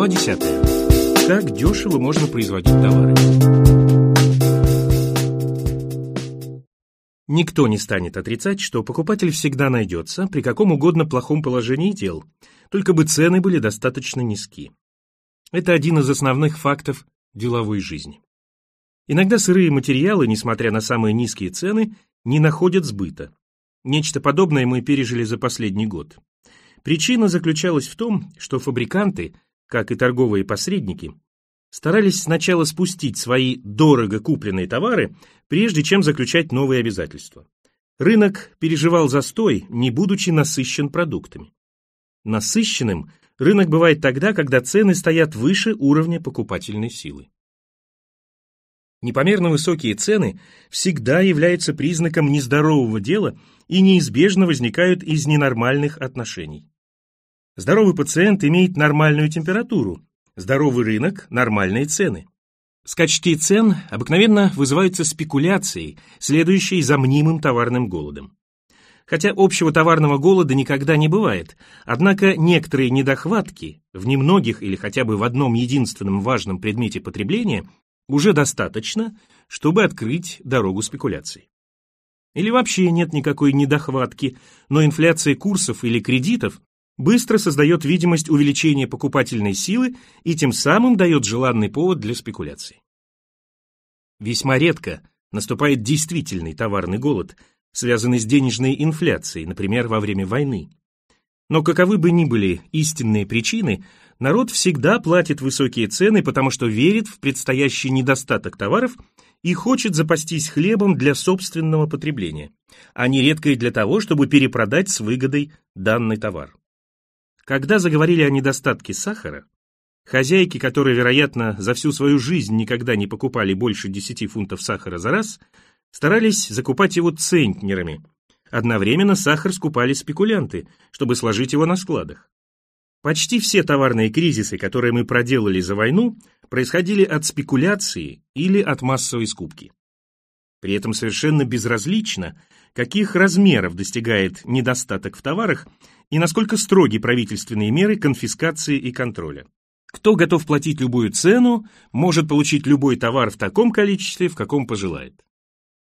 Глава 10. Как дешево можно производить товары. Никто не станет отрицать, что покупатель всегда найдется при каком угодно плохом положении дел, только бы цены были достаточно низки. Это один из основных фактов деловой жизни. Иногда сырые материалы, несмотря на самые низкие цены, не находят сбыта. Нечто подобное мы пережили за последний год. Причина заключалась в том, что фабриканты, как и торговые посредники, старались сначала спустить свои дорого купленные товары, прежде чем заключать новые обязательства. Рынок переживал застой, не будучи насыщен продуктами. Насыщенным рынок бывает тогда, когда цены стоят выше уровня покупательной силы. Непомерно высокие цены всегда являются признаком нездорового дела и неизбежно возникают из ненормальных отношений. Здоровый пациент имеет нормальную температуру, здоровый рынок – нормальные цены. Скачки цен обыкновенно вызываются спекуляцией, следующей за мнимым товарным голодом. Хотя общего товарного голода никогда не бывает, однако некоторые недохватки в немногих или хотя бы в одном единственном важном предмете потребления уже достаточно, чтобы открыть дорогу спекуляции. Или вообще нет никакой недохватки, но инфляция курсов или кредитов быстро создает видимость увеличения покупательной силы и тем самым дает желанный повод для спекуляций. Весьма редко наступает действительный товарный голод, связанный с денежной инфляцией, например, во время войны. Но каковы бы ни были истинные причины, народ всегда платит высокие цены, потому что верит в предстоящий недостаток товаров и хочет запастись хлебом для собственного потребления, а нередко и для того, чтобы перепродать с выгодой данный товар. Когда заговорили о недостатке сахара, хозяйки, которые, вероятно, за всю свою жизнь никогда не покупали больше 10 фунтов сахара за раз, старались закупать его центнерами, Одновременно сахар скупали спекулянты, чтобы сложить его на складах. Почти все товарные кризисы, которые мы проделали за войну, происходили от спекуляции или от массовой скупки. При этом совершенно безразлично, каких размеров достигает недостаток в товарах и насколько строги правительственные меры конфискации и контроля. Кто готов платить любую цену, может получить любой товар в таком количестве, в каком пожелает.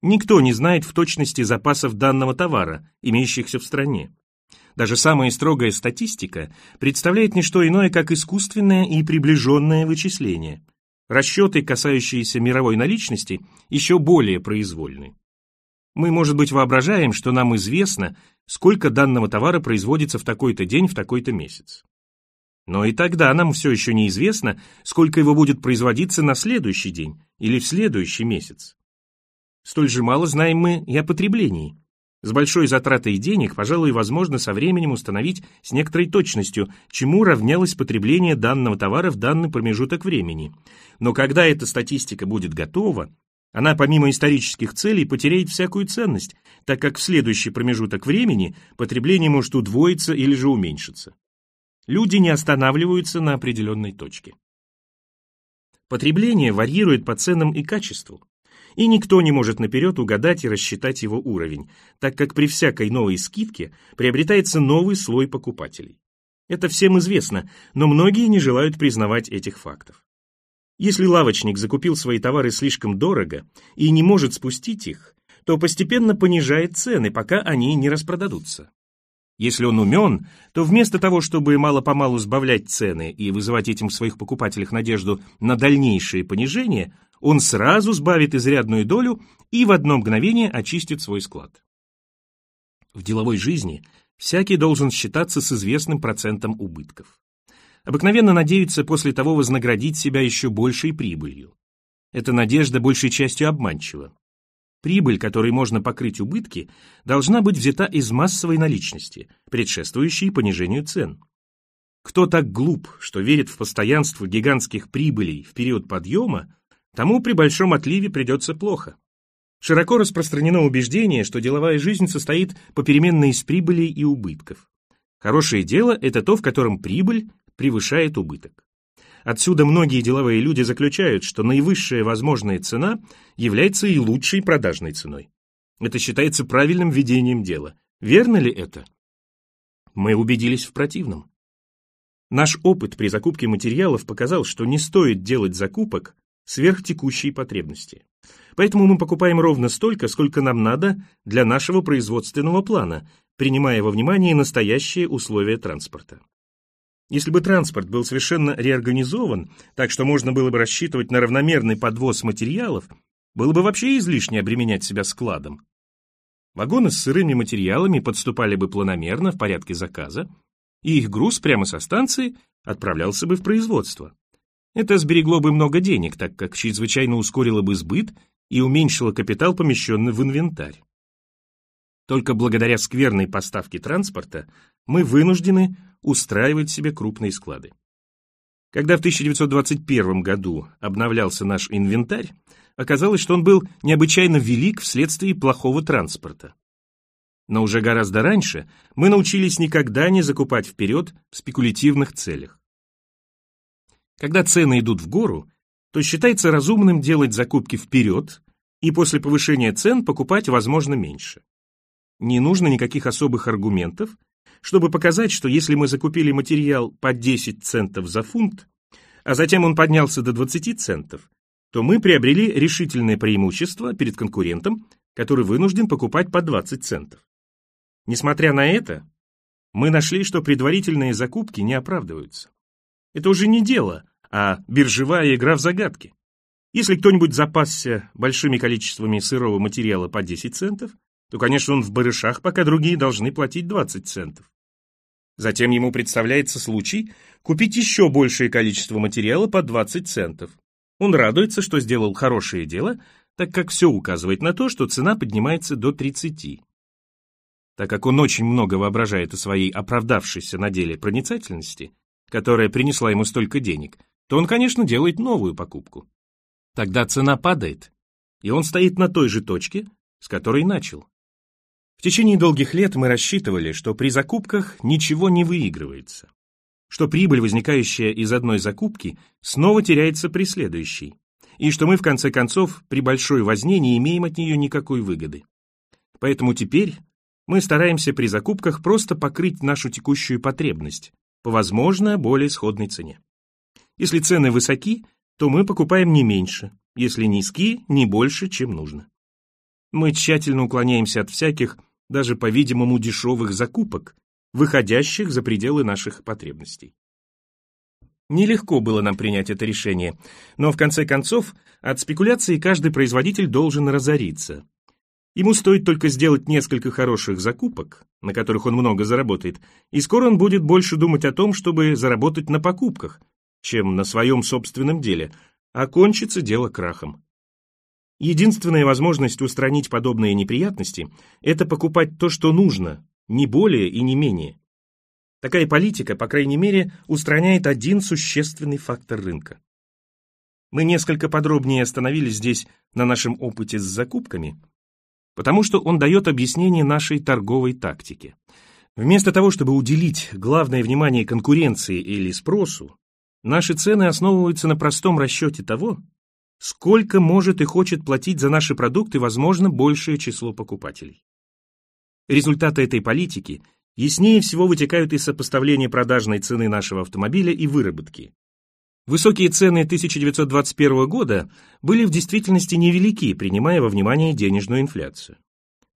Никто не знает в точности запасов данного товара, имеющихся в стране. Даже самая строгая статистика представляет не что иное, как искусственное и приближенное вычисление. Расчеты, касающиеся мировой наличности, еще более произвольны. Мы, может быть, воображаем, что нам известно, сколько данного товара производится в такой-то день, в такой-то месяц. Но и тогда нам все еще неизвестно, сколько его будет производиться на следующий день или в следующий месяц. Столь же мало знаем мы и о потреблении. С большой затратой денег, пожалуй, возможно со временем установить с некоторой точностью, чему равнялось потребление данного товара в данный промежуток времени. Но когда эта статистика будет готова, она помимо исторических целей потеряет всякую ценность, так как в следующий промежуток времени потребление может удвоиться или же уменьшиться. Люди не останавливаются на определенной точке. Потребление варьирует по ценам и качеству и никто не может наперед угадать и рассчитать его уровень, так как при всякой новой скидке приобретается новый слой покупателей. Это всем известно, но многие не желают признавать этих фактов. Если лавочник закупил свои товары слишком дорого и не может спустить их, то постепенно понижает цены, пока они не распродадутся. Если он умен, то вместо того, чтобы мало-помалу сбавлять цены и вызывать этим в своих покупателях надежду на дальнейшее понижение, он сразу сбавит изрядную долю и в одно мгновение очистит свой склад. В деловой жизни всякий должен считаться с известным процентом убытков. Обыкновенно надеются после того вознаградить себя еще большей прибылью. Эта надежда большей частью обманчива. Прибыль, которой можно покрыть убытки, должна быть взята из массовой наличности, предшествующей понижению цен. Кто так глуп, что верит в постоянство гигантских прибылей в период подъема, тому при большом отливе придется плохо. Широко распространено убеждение, что деловая жизнь состоит попеременно из прибылей и убытков. Хорошее дело – это то, в котором прибыль превышает убыток. Отсюда многие деловые люди заключают, что наивысшая возможная цена является и лучшей продажной ценой. Это считается правильным ведением дела. Верно ли это? Мы убедились в противном. Наш опыт при закупке материалов показал, что не стоит делать закупок сверх текущей потребности. Поэтому мы покупаем ровно столько, сколько нам надо для нашего производственного плана, принимая во внимание настоящие условия транспорта. Если бы транспорт был совершенно реорганизован, так что можно было бы рассчитывать на равномерный подвоз материалов, было бы вообще излишне обременять себя складом. Вагоны с сырыми материалами подступали бы планомерно в порядке заказа, и их груз прямо со станции отправлялся бы в производство. Это сберегло бы много денег, так как чрезвычайно ускорило бы сбыт и уменьшило капитал, помещенный в инвентарь. Только благодаря скверной поставке транспорта мы вынуждены устраивать себе крупные склады. Когда в 1921 году обновлялся наш инвентарь, оказалось, что он был необычайно велик вследствие плохого транспорта. Но уже гораздо раньше мы научились никогда не закупать вперед в спекулятивных целях. Когда цены идут в гору, то считается разумным делать закупки вперед и после повышения цен покупать, возможно, меньше. Не нужно никаких особых аргументов, чтобы показать, что если мы закупили материал по 10 центов за фунт, а затем он поднялся до 20 центов, то мы приобрели решительное преимущество перед конкурентом, который вынужден покупать по 20 центов. Несмотря на это, мы нашли, что предварительные закупки не оправдываются. Это уже не дело, а биржевая игра в загадки. Если кто-нибудь запасся большими количествами сырого материала по 10 центов, то, конечно, он в барышах, пока другие должны платить 20 центов. Затем ему представляется случай купить еще большее количество материала по 20 центов. Он радуется, что сделал хорошее дело, так как все указывает на то, что цена поднимается до 30. Так как он очень много воображает о своей оправдавшейся на деле проницательности, которая принесла ему столько денег, то он, конечно, делает новую покупку. Тогда цена падает, и он стоит на той же точке, с которой начал. В течение долгих лет мы рассчитывали, что при закупках ничего не выигрывается что прибыль, возникающая из одной закупки, снова теряется при следующей, и что мы, в конце концов, при большой возне не имеем от нее никакой выгоды. Поэтому теперь мы стараемся при закупках просто покрыть нашу текущую потребность по, возможно, более сходной цене. Если цены высоки, то мы покупаем не меньше, если низки, не больше, чем нужно. Мы тщательно уклоняемся от всяких, даже, по-видимому, дешевых закупок, выходящих за пределы наших потребностей. Нелегко было нам принять это решение, но в конце концов от спекуляции каждый производитель должен разориться. Ему стоит только сделать несколько хороших закупок, на которых он много заработает, и скоро он будет больше думать о том, чтобы заработать на покупках, чем на своем собственном деле, а кончится дело крахом. Единственная возможность устранить подобные неприятности – это покупать то, что нужно, не более и не менее. Такая политика, по крайней мере, устраняет один существенный фактор рынка. Мы несколько подробнее остановились здесь на нашем опыте с закупками, потому что он дает объяснение нашей торговой тактике. Вместо того, чтобы уделить главное внимание конкуренции или спросу, наши цены основываются на простом расчете того, сколько может и хочет платить за наши продукты, возможно, большее число покупателей. Результаты этой политики яснее всего вытекают из сопоставления продажной цены нашего автомобиля и выработки. Высокие цены 1921 года были в действительности невелики, принимая во внимание денежную инфляцию.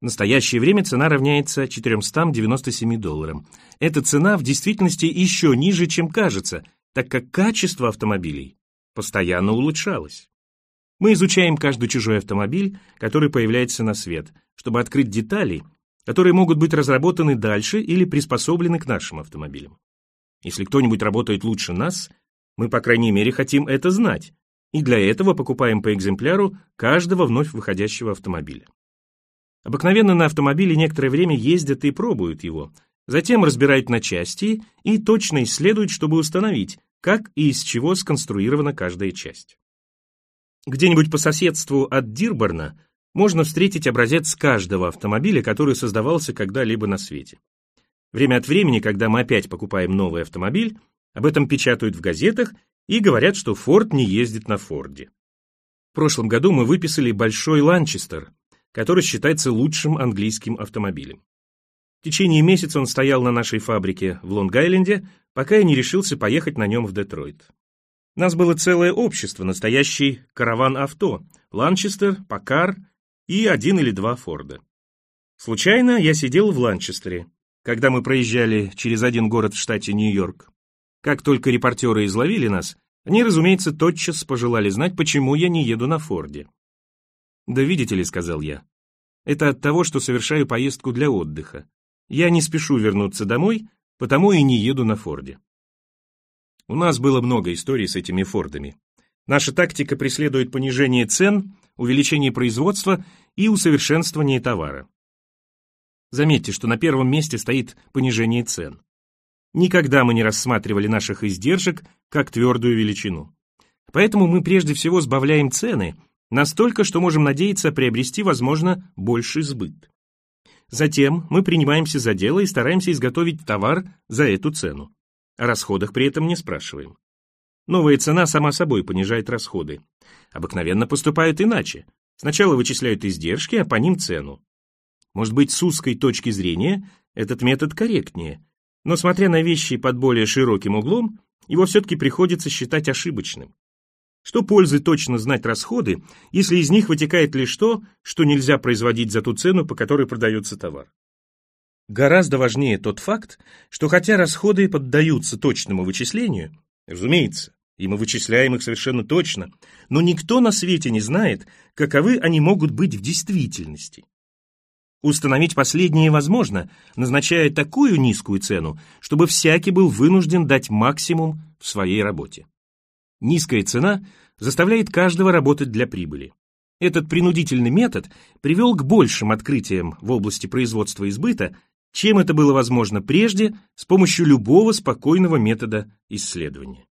В настоящее время цена равняется 497 долларам. Эта цена в действительности еще ниже, чем кажется, так как качество автомобилей постоянно улучшалось. Мы изучаем каждый чужой автомобиль, который появляется на свет, чтобы открыть детали – которые могут быть разработаны дальше или приспособлены к нашим автомобилям. Если кто-нибудь работает лучше нас, мы, по крайней мере, хотим это знать, и для этого покупаем по экземпляру каждого вновь выходящего автомобиля. Обыкновенно на автомобиле некоторое время ездят и пробуют его, затем разбирают на части и точно исследуют, чтобы установить, как и из чего сконструирована каждая часть. Где-нибудь по соседству от Дирборна можно встретить образец каждого автомобиля, который создавался когда-либо на свете. Время от времени, когда мы опять покупаем новый автомобиль, об этом печатают в газетах и говорят, что Форд не ездит на Форде. В прошлом году мы выписали большой Ланчестер, который считается лучшим английским автомобилем. В течение месяца он стоял на нашей фабрике в Лонг-Айленде, пока я не решился поехать на нем в Детройт. Нас было целое общество, настоящий караван авто, Ланчестер, Пакар и один или два Форда. Случайно я сидел в Ланчестере, когда мы проезжали через один город в штате Нью-Йорк. Как только репортеры изловили нас, они, разумеется, тотчас пожелали знать, почему я не еду на Форде. «Да видите ли», — сказал я, — «это от того, что совершаю поездку для отдыха. Я не спешу вернуться домой, потому и не еду на Форде». У нас было много историй с этими Фордами. Наша тактика преследует понижение цен, увеличение производства и усовершенствование товара. Заметьте, что на первом месте стоит понижение цен. Никогда мы не рассматривали наших издержек как твердую величину. Поэтому мы прежде всего сбавляем цены настолько, что можем надеяться приобрести, возможно, больший сбыт. Затем мы принимаемся за дело и стараемся изготовить товар за эту цену. О расходах при этом не спрашиваем. Новая цена сама собой понижает расходы. Обыкновенно поступают иначе. Сначала вычисляют издержки, а по ним цену. Может быть, с узкой точки зрения этот метод корректнее, но смотря на вещи под более широким углом, его все-таки приходится считать ошибочным. Что пользы точно знать расходы, если из них вытекает лишь то, что нельзя производить за ту цену, по которой продается товар? Гораздо важнее тот факт, что хотя расходы поддаются точному вычислению, разумеется, и мы вычисляем их совершенно точно, но никто на свете не знает, каковы они могут быть в действительности. Установить последнее возможно, назначая такую низкую цену, чтобы всякий был вынужден дать максимум в своей работе. Низкая цена заставляет каждого работать для прибыли. Этот принудительный метод привел к большим открытиям в области производства и сбыта, чем это было возможно прежде с помощью любого спокойного метода исследования.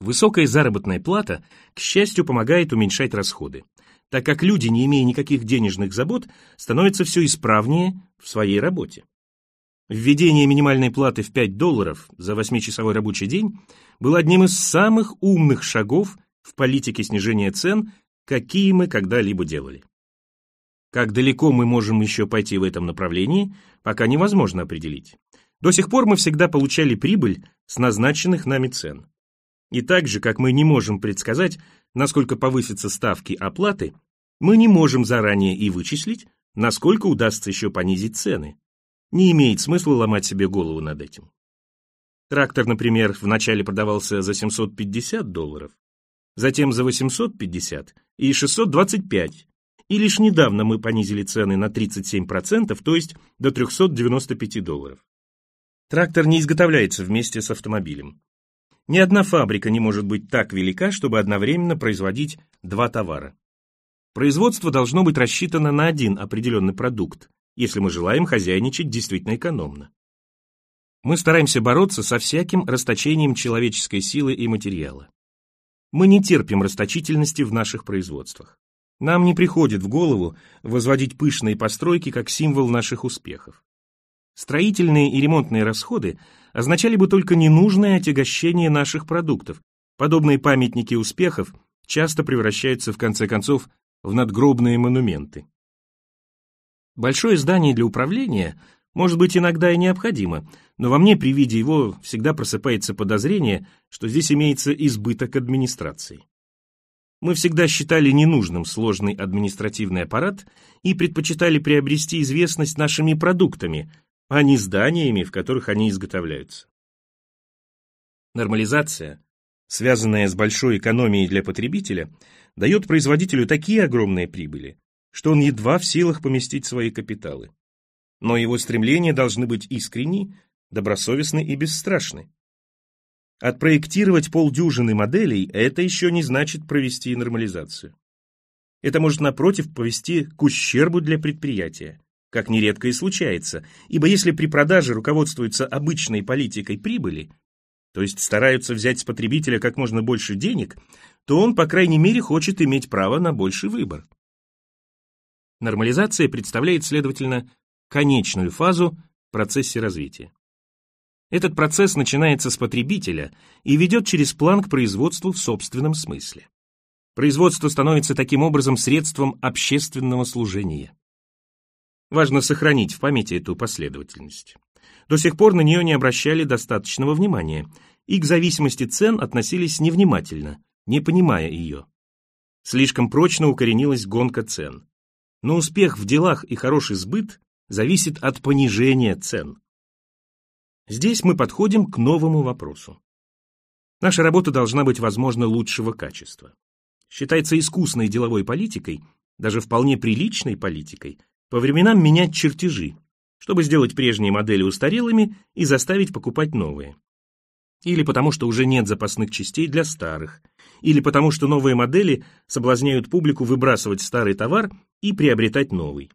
Высокая заработная плата, к счастью, помогает уменьшать расходы так как люди, не имея никаких денежных забот, становятся все исправнее в своей работе. Введение минимальной платы в 5 долларов за 8-часовой рабочий день было одним из самых умных шагов в политике снижения цен, какие мы когда-либо делали. Как далеко мы можем еще пойти в этом направлении, пока невозможно определить. До сих пор мы всегда получали прибыль с назначенных нами цен. И так же, как мы не можем предсказать, насколько повысятся ставки оплаты, мы не можем заранее и вычислить, насколько удастся еще понизить цены. Не имеет смысла ломать себе голову над этим. Трактор, например, вначале продавался за 750 долларов, затем за 850 и 625, и лишь недавно мы понизили цены на 37%, то есть до 395 долларов. Трактор не изготовляется вместе с автомобилем. Ни одна фабрика не может быть так велика, чтобы одновременно производить два товара. Производство должно быть рассчитано на один определенный продукт, если мы желаем хозяйничать действительно экономно. Мы стараемся бороться со всяким расточением человеческой силы и материала. Мы не терпим расточительности в наших производствах. Нам не приходит в голову возводить пышные постройки как символ наших успехов. Строительные и ремонтные расходы означали бы только ненужное отягощение наших продуктов. Подобные памятники успехов часто превращаются в конце концов в надгробные монументы. Большое здание для управления может быть иногда и необходимо, но во мне при виде его всегда просыпается подозрение, что здесь имеется избыток администрации. Мы всегда считали ненужным сложный административный аппарат и предпочитали приобрести известность нашими продуктами, а не зданиями, в которых они изготовляются. Нормализация, связанная с большой экономией для потребителя, дает производителю такие огромные прибыли, что он едва в силах поместить свои капиталы. Но его стремления должны быть искренни, добросовестны и бесстрашны. Отпроектировать полдюжины моделей – это еще не значит провести нормализацию. Это может, напротив, повести к ущербу для предприятия как нередко и случается, ибо если при продаже руководствуются обычной политикой прибыли, то есть стараются взять с потребителя как можно больше денег, то он, по крайней мере, хочет иметь право на больший выбор. Нормализация представляет, следовательно, конечную фазу в процессе развития. Этот процесс начинается с потребителя и ведет через план к производству в собственном смысле. Производство становится таким образом средством общественного служения. Важно сохранить в памяти эту последовательность. До сих пор на нее не обращали достаточного внимания и к зависимости цен относились невнимательно, не понимая ее. Слишком прочно укоренилась гонка цен. Но успех в делах и хороший сбыт зависит от понижения цен. Здесь мы подходим к новому вопросу. Наша работа должна быть, возможно, лучшего качества. Считается искусной деловой политикой, даже вполне приличной политикой, по временам менять чертежи, чтобы сделать прежние модели устарелыми и заставить покупать новые. Или потому, что уже нет запасных частей для старых, или потому, что новые модели соблазняют публику выбрасывать старый товар и приобретать новый.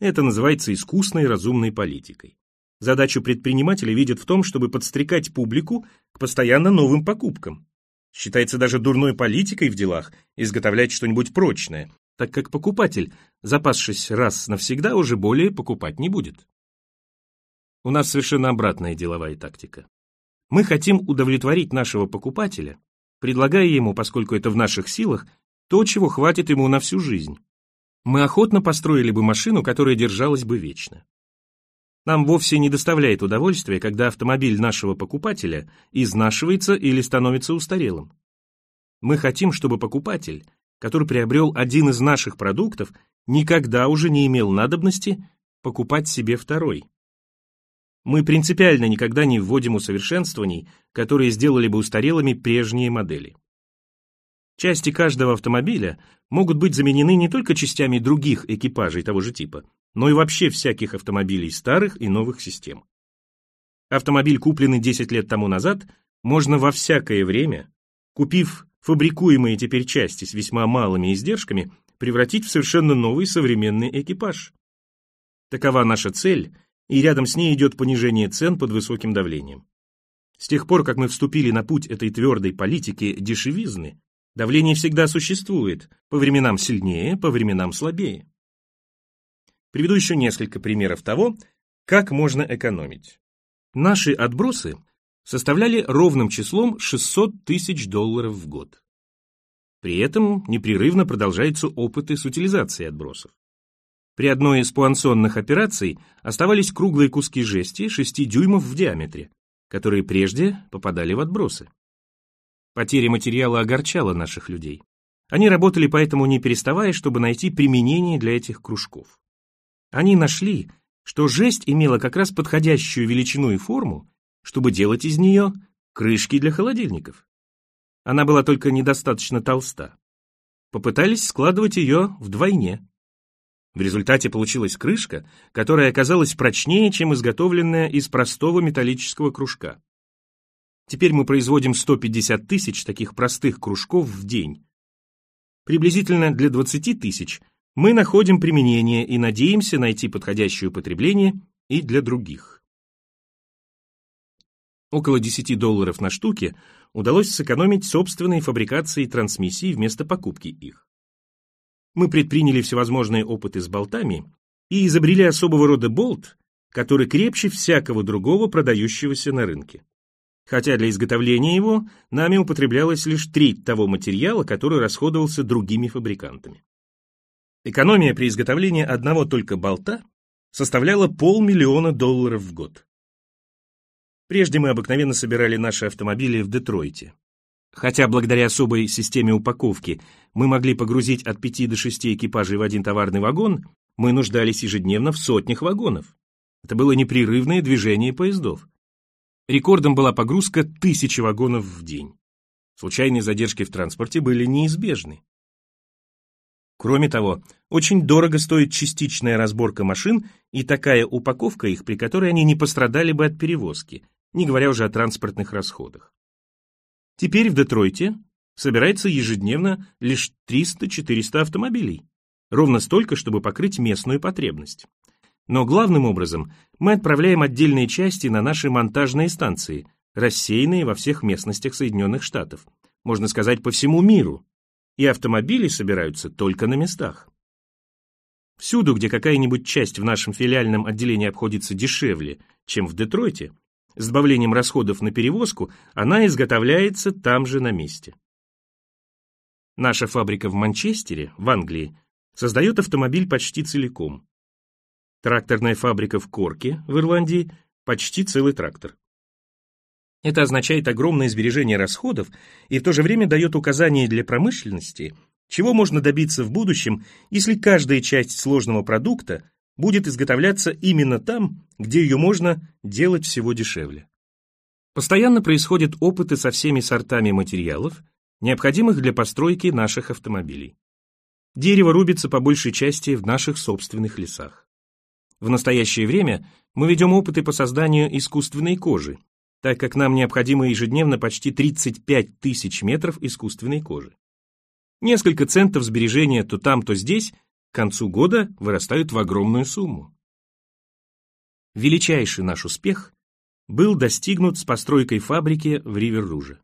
Это называется искусной разумной политикой. Задачу предпринимателя видят в том, чтобы подстрекать публику к постоянно новым покупкам. Считается даже дурной политикой в делах изготовлять что-нибудь прочное, так как покупатель, запасшись раз навсегда, уже более покупать не будет. У нас совершенно обратная деловая тактика. Мы хотим удовлетворить нашего покупателя, предлагая ему, поскольку это в наших силах, то, чего хватит ему на всю жизнь. Мы охотно построили бы машину, которая держалась бы вечно. Нам вовсе не доставляет удовольствия, когда автомобиль нашего покупателя изнашивается или становится устарелым. Мы хотим, чтобы покупатель, который приобрел один из наших продуктов, никогда уже не имел надобности покупать себе второй. Мы принципиально никогда не вводим усовершенствований, которые сделали бы устарелыми прежние модели. Части каждого автомобиля могут быть заменены не только частями других экипажей того же типа, но и вообще всяких автомобилей старых и новых систем. Автомобиль, купленный 10 лет тому назад, можно во всякое время, купив фабрикуемые теперь части с весьма малыми издержками, превратить в совершенно новый современный экипаж. Такова наша цель, и рядом с ней идет понижение цен под высоким давлением. С тех пор, как мы вступили на путь этой твердой политики дешевизны, давление всегда существует, по временам сильнее, по временам слабее. Приведу еще несколько примеров того, как можно экономить. Наши отбросы составляли ровным числом 600 тысяч долларов в год. При этом непрерывно продолжаются опыты с утилизацией отбросов. При одной из пуансонных операций оставались круглые куски жести 6 дюймов в диаметре, которые прежде попадали в отбросы. Потеря материала огорчала наших людей. Они работали поэтому не переставая, чтобы найти применение для этих кружков. Они нашли, что жесть имела как раз подходящую величину и форму, чтобы делать из нее крышки для холодильников. Она была только недостаточно толста. Попытались складывать ее вдвойне. В результате получилась крышка, которая оказалась прочнее, чем изготовленная из простого металлического кружка. Теперь мы производим 150 тысяч таких простых кружков в день. Приблизительно для 20 тысяч мы находим применение и надеемся найти подходящее употребление и для других. Около 10 долларов на штуке удалось сэкономить собственной фабрикацией трансмиссий вместо покупки их. Мы предприняли всевозможные опыты с болтами и изобрели особого рода болт, который крепче всякого другого продающегося на рынке. Хотя для изготовления его нами употреблялась лишь треть того материала, который расходовался другими фабрикантами. Экономия при изготовлении одного только болта составляла полмиллиона долларов в год. Прежде мы обыкновенно собирали наши автомобили в Детройте. Хотя благодаря особой системе упаковки мы могли погрузить от 5 до 6 экипажей в один товарный вагон, мы нуждались ежедневно в сотнях вагонов. Это было непрерывное движение поездов. Рекордом была погрузка тысячи вагонов в день. Случайные задержки в транспорте были неизбежны. Кроме того, очень дорого стоит частичная разборка машин и такая упаковка их, при которой они не пострадали бы от перевозки, не говоря уже о транспортных расходах. Теперь в Детройте собирается ежедневно лишь 300-400 автомобилей, ровно столько, чтобы покрыть местную потребность. Но главным образом мы отправляем отдельные части на наши монтажные станции, рассеянные во всех местностях Соединенных Штатов, можно сказать, по всему миру, и автомобили собираются только на местах. Всюду, где какая-нибудь часть в нашем филиальном отделении обходится дешевле, чем в Детройте, с добавлением расходов на перевозку, она изготовляется там же на месте. Наша фабрика в Манчестере, в Англии, создает автомобиль почти целиком. Тракторная фабрика в Корке, в Ирландии, почти целый трактор. Это означает огромное сбережение расходов и в то же время дает указания для промышленности, чего можно добиться в будущем, если каждая часть сложного продукта будет изготовляться именно там, где ее можно делать всего дешевле. Постоянно происходят опыты со всеми сортами материалов, необходимых для постройки наших автомобилей. Дерево рубится по большей части в наших собственных лесах. В настоящее время мы ведем опыты по созданию искусственной кожи, так как нам необходимо ежедневно почти 35 тысяч метров искусственной кожи. Несколько центов сбережения то там, то здесь к концу года вырастают в огромную сумму. Величайший наш успех был достигнут с постройкой фабрики в Ривер-Руже.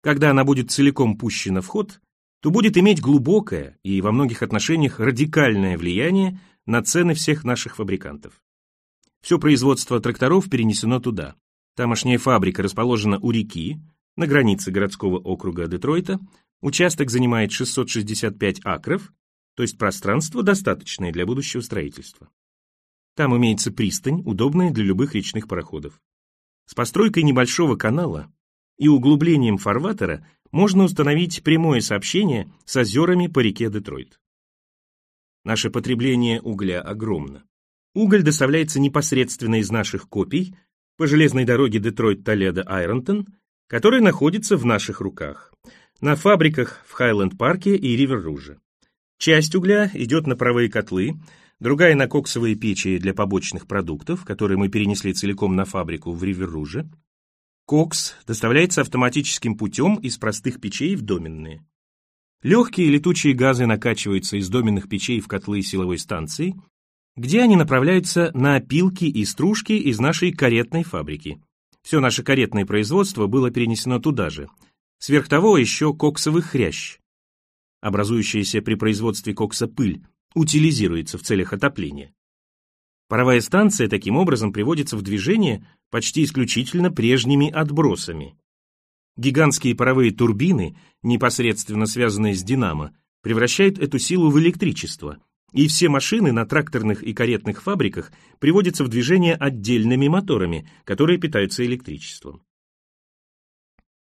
Когда она будет целиком пущена в ход, то будет иметь глубокое и во многих отношениях радикальное влияние на цены всех наших фабрикантов. Все производство тракторов перенесено туда. Тамошняя фабрика расположена у реки, на границе городского округа Детройта. Участок занимает 665 акров, то есть пространство достаточное для будущего строительства. Там имеется пристань, удобная для любых речных пароходов. С постройкой небольшого канала и углублением фарватера можно установить прямое сообщение с озерами по реке Детройт. Наше потребление угля огромно. Уголь доставляется непосредственно из наших копий по железной дороге Детройт-Толедо-Айронтон, которая находится в наших руках, на фабриках в Хайленд-парке и Ривер-Руже. Часть угля идет на паровые котлы, другая на коксовые печи для побочных продуктов, которые мы перенесли целиком на фабрику в Ривер-Руже. Кокс доставляется автоматическим путем из простых печей в доменные. Легкие летучие газы накачиваются из доменных печей в котлы силовой станции где они направляются на опилки и стружки из нашей каретной фабрики. Все наше каретное производство было перенесено туда же. Сверх того еще коксовый хрящ, образующаяся при производстве кокса пыль, утилизируется в целях отопления. Паровая станция таким образом приводится в движение почти исключительно прежними отбросами. Гигантские паровые турбины, непосредственно связанные с динамо, превращают эту силу в электричество – и все машины на тракторных и каретных фабриках приводятся в движение отдельными моторами, которые питаются электричеством.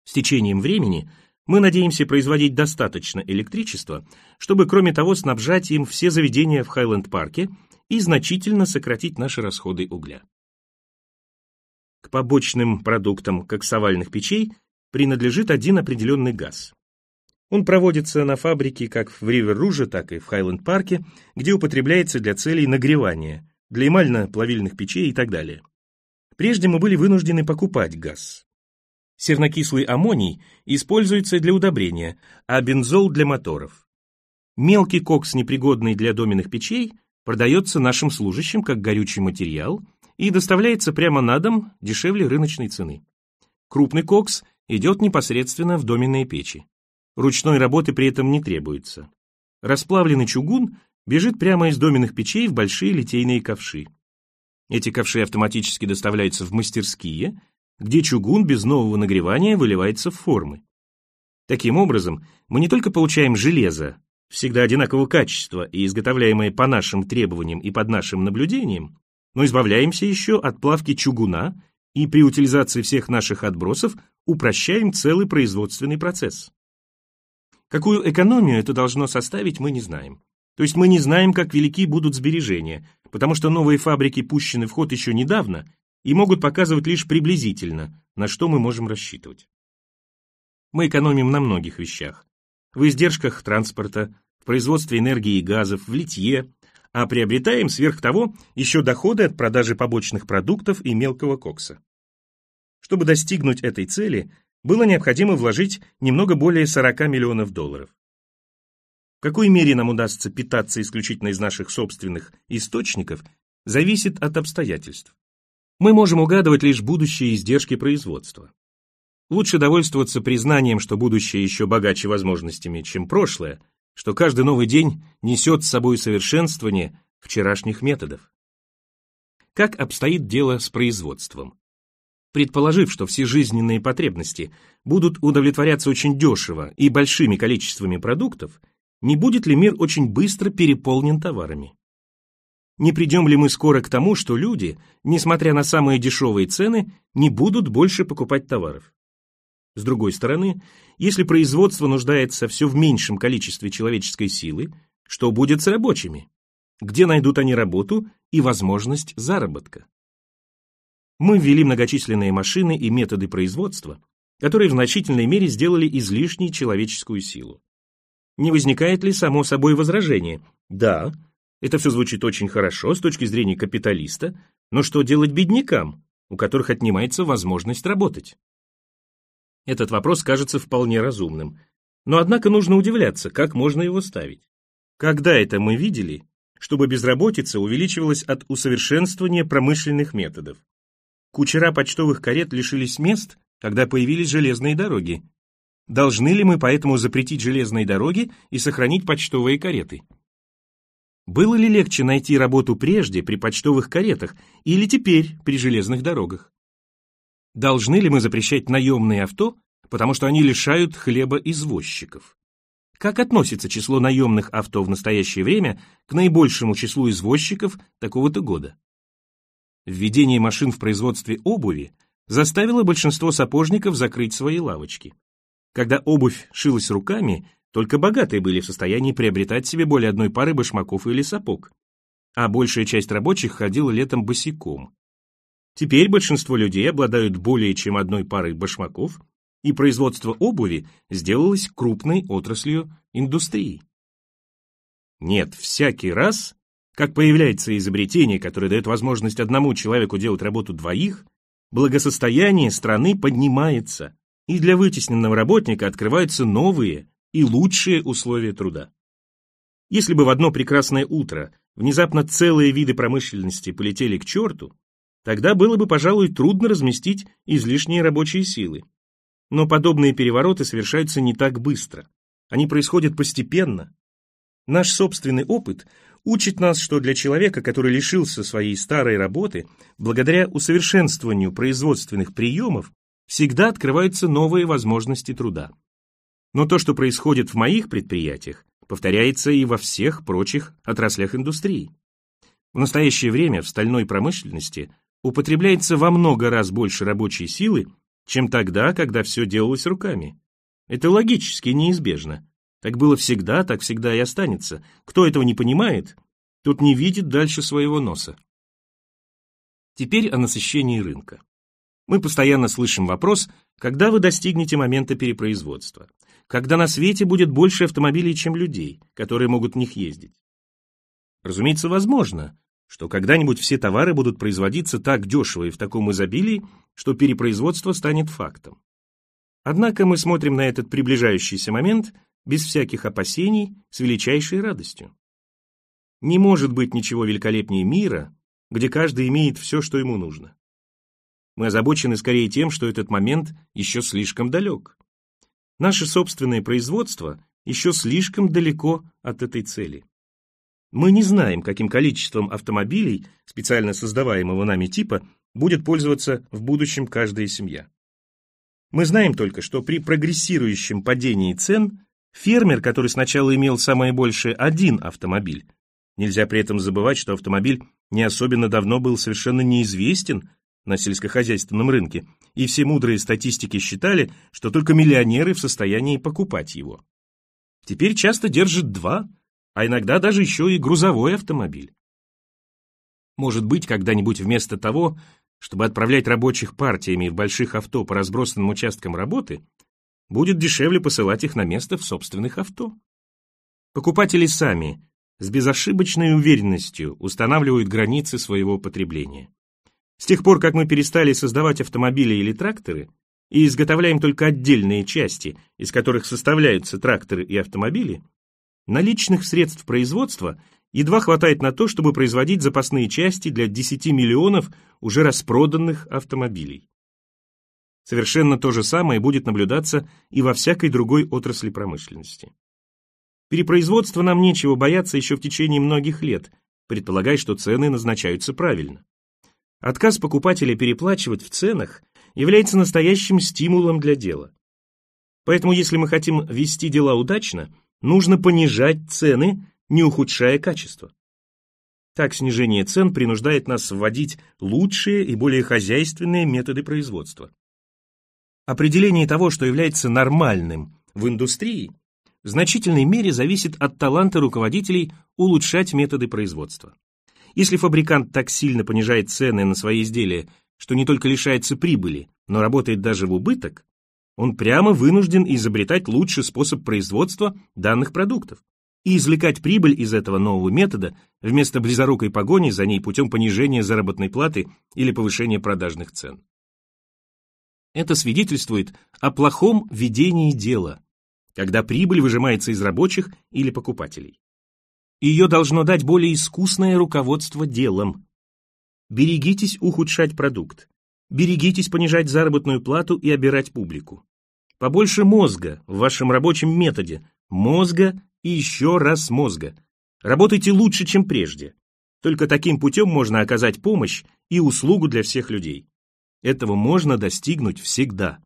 С течением времени мы надеемся производить достаточно электричества, чтобы, кроме того, снабжать им все заведения в Хайленд-парке и значительно сократить наши расходы угля. К побочным продуктам коксовальных печей принадлежит один определенный газ. Он проводится на фабрике как в Ривер-Руже, так и в Хайленд-парке, где употребляется для целей нагревания, для эмально-плавильных печей и так далее. Прежде мы были вынуждены покупать газ. Сернокислый аммоний используется для удобрения, а бензол для моторов. Мелкий кокс, непригодный для доменных печей, продается нашим служащим как горючий материал и доставляется прямо на дом дешевле рыночной цены. Крупный кокс идет непосредственно в доменные печи. Ручной работы при этом не требуется. Расплавленный чугун бежит прямо из доменных печей в большие литейные ковши. Эти ковши автоматически доставляются в мастерские, где чугун без нового нагревания выливается в формы. Таким образом, мы не только получаем железо, всегда одинакового качества и изготовляемое по нашим требованиям и под нашим наблюдением, но избавляемся еще от плавки чугуна и при утилизации всех наших отбросов упрощаем целый производственный процесс. Какую экономию это должно составить, мы не знаем. То есть мы не знаем, как велики будут сбережения, потому что новые фабрики пущены в ход еще недавно и могут показывать лишь приблизительно, на что мы можем рассчитывать. Мы экономим на многих вещах. В издержках транспорта, в производстве энергии и газов, в литье, а приобретаем сверх того еще доходы от продажи побочных продуктов и мелкого кокса. Чтобы достигнуть этой цели, было необходимо вложить немного более 40 миллионов долларов. В какой мере нам удастся питаться исключительно из наших собственных источников, зависит от обстоятельств. Мы можем угадывать лишь будущие издержки производства. Лучше довольствоваться признанием, что будущее еще богаче возможностями, чем прошлое, что каждый новый день несет с собой совершенствование вчерашних методов. Как обстоит дело с производством? Предположив, что все жизненные потребности будут удовлетворяться очень дешево и большими количествами продуктов, не будет ли мир очень быстро переполнен товарами? не придем ли мы скоро к тому, что люди, несмотря на самые дешевые цены, не будут больше покупать товаров. С другой стороны, если производство нуждается все в меньшем количестве человеческой силы, что будет с рабочими? Где найдут они работу и возможность заработка? Мы ввели многочисленные машины и методы производства, которые в значительной мере сделали излишней человеческую силу. Не возникает ли само собой возражение? Да, это все звучит очень хорошо с точки зрения капиталиста, но что делать беднякам, у которых отнимается возможность работать? Этот вопрос кажется вполне разумным, но однако нужно удивляться, как можно его ставить. Когда это мы видели, чтобы безработица увеличивалась от усовершенствования промышленных методов? Кучера почтовых карет лишились мест, когда появились железные дороги. Должны ли мы поэтому запретить железные дороги и сохранить почтовые кареты? Было ли легче найти работу прежде при почтовых каретах или теперь при железных дорогах? Должны ли мы запрещать наемные авто, потому что они лишают хлеба извозчиков? Как относится число наемных авто в настоящее время к наибольшему числу извозчиков такого-то года? Введение машин в производстве обуви заставило большинство сапожников закрыть свои лавочки. Когда обувь шилась руками, только богатые были в состоянии приобретать себе более одной пары башмаков или сапог, а большая часть рабочих ходила летом босиком. Теперь большинство людей обладают более чем одной парой башмаков, и производство обуви сделалось крупной отраслью индустрии. Нет, всякий раз, как появляется изобретение, которое дает возможность одному человеку делать работу двоих, благосостояние страны поднимается, и для вытесненного работника открываются новые, и лучшие условия труда. Если бы в одно прекрасное утро внезапно целые виды промышленности полетели к черту, тогда было бы, пожалуй, трудно разместить излишние рабочие силы. Но подобные перевороты совершаются не так быстро. Они происходят постепенно. Наш собственный опыт учит нас, что для человека, который лишился своей старой работы, благодаря усовершенствованию производственных приемов, всегда открываются новые возможности труда. Но то, что происходит в моих предприятиях, повторяется и во всех прочих отраслях индустрии. В настоящее время в стальной промышленности употребляется во много раз больше рабочей силы, чем тогда, когда все делалось руками. Это логически неизбежно. Так было всегда, так всегда и останется. Кто этого не понимает, тот не видит дальше своего носа. Теперь о насыщении рынка. Мы постоянно слышим вопрос, когда вы достигнете момента перепроизводства когда на свете будет больше автомобилей, чем людей, которые могут в них ездить. Разумеется, возможно, что когда-нибудь все товары будут производиться так дешево и в таком изобилии, что перепроизводство станет фактом. Однако мы смотрим на этот приближающийся момент без всяких опасений, с величайшей радостью. Не может быть ничего великолепнее мира, где каждый имеет все, что ему нужно. Мы озабочены скорее тем, что этот момент еще слишком далек. Наше собственное производство еще слишком далеко от этой цели. Мы не знаем, каким количеством автомобилей, специально создаваемого нами типа, будет пользоваться в будущем каждая семья. Мы знаем только, что при прогрессирующем падении цен фермер, который сначала имел самое большее один автомобиль, нельзя при этом забывать, что автомобиль не особенно давно был совершенно неизвестен на сельскохозяйственном рынке, и все мудрые статистики считали, что только миллионеры в состоянии покупать его. Теперь часто держит два, а иногда даже еще и грузовой автомобиль. Может быть, когда-нибудь вместо того, чтобы отправлять рабочих партиями в больших авто по разбросанным участкам работы, будет дешевле посылать их на место в собственных авто. Покупатели сами с безошибочной уверенностью устанавливают границы своего потребления. С тех пор, как мы перестали создавать автомобили или тракторы и изготовляем только отдельные части, из которых составляются тракторы и автомобили, наличных средств производства едва хватает на то, чтобы производить запасные части для 10 миллионов уже распроданных автомобилей. Совершенно то же самое будет наблюдаться и во всякой другой отрасли промышленности. Перепроизводство нам нечего бояться еще в течение многих лет, предполагая, что цены назначаются правильно. Отказ покупателя переплачивать в ценах является настоящим стимулом для дела. Поэтому, если мы хотим вести дела удачно, нужно понижать цены, не ухудшая качество. Так снижение цен принуждает нас вводить лучшие и более хозяйственные методы производства. Определение того, что является нормальным в индустрии, в значительной мере зависит от таланта руководителей улучшать методы производства. Если фабрикант так сильно понижает цены на свои изделия, что не только лишается прибыли, но работает даже в убыток, он прямо вынужден изобретать лучший способ производства данных продуктов и извлекать прибыль из этого нового метода вместо близорукой погони за ней путем понижения заработной платы или повышения продажных цен. Это свидетельствует о плохом ведении дела, когда прибыль выжимается из рабочих или покупателей. Ее должно дать более искусное руководство делом. Берегитесь ухудшать продукт. Берегитесь понижать заработную плату и обирать публику. Побольше мозга в вашем рабочем методе. Мозга и еще раз мозга. Работайте лучше, чем прежде. Только таким путем можно оказать помощь и услугу для всех людей. Этого можно достигнуть всегда.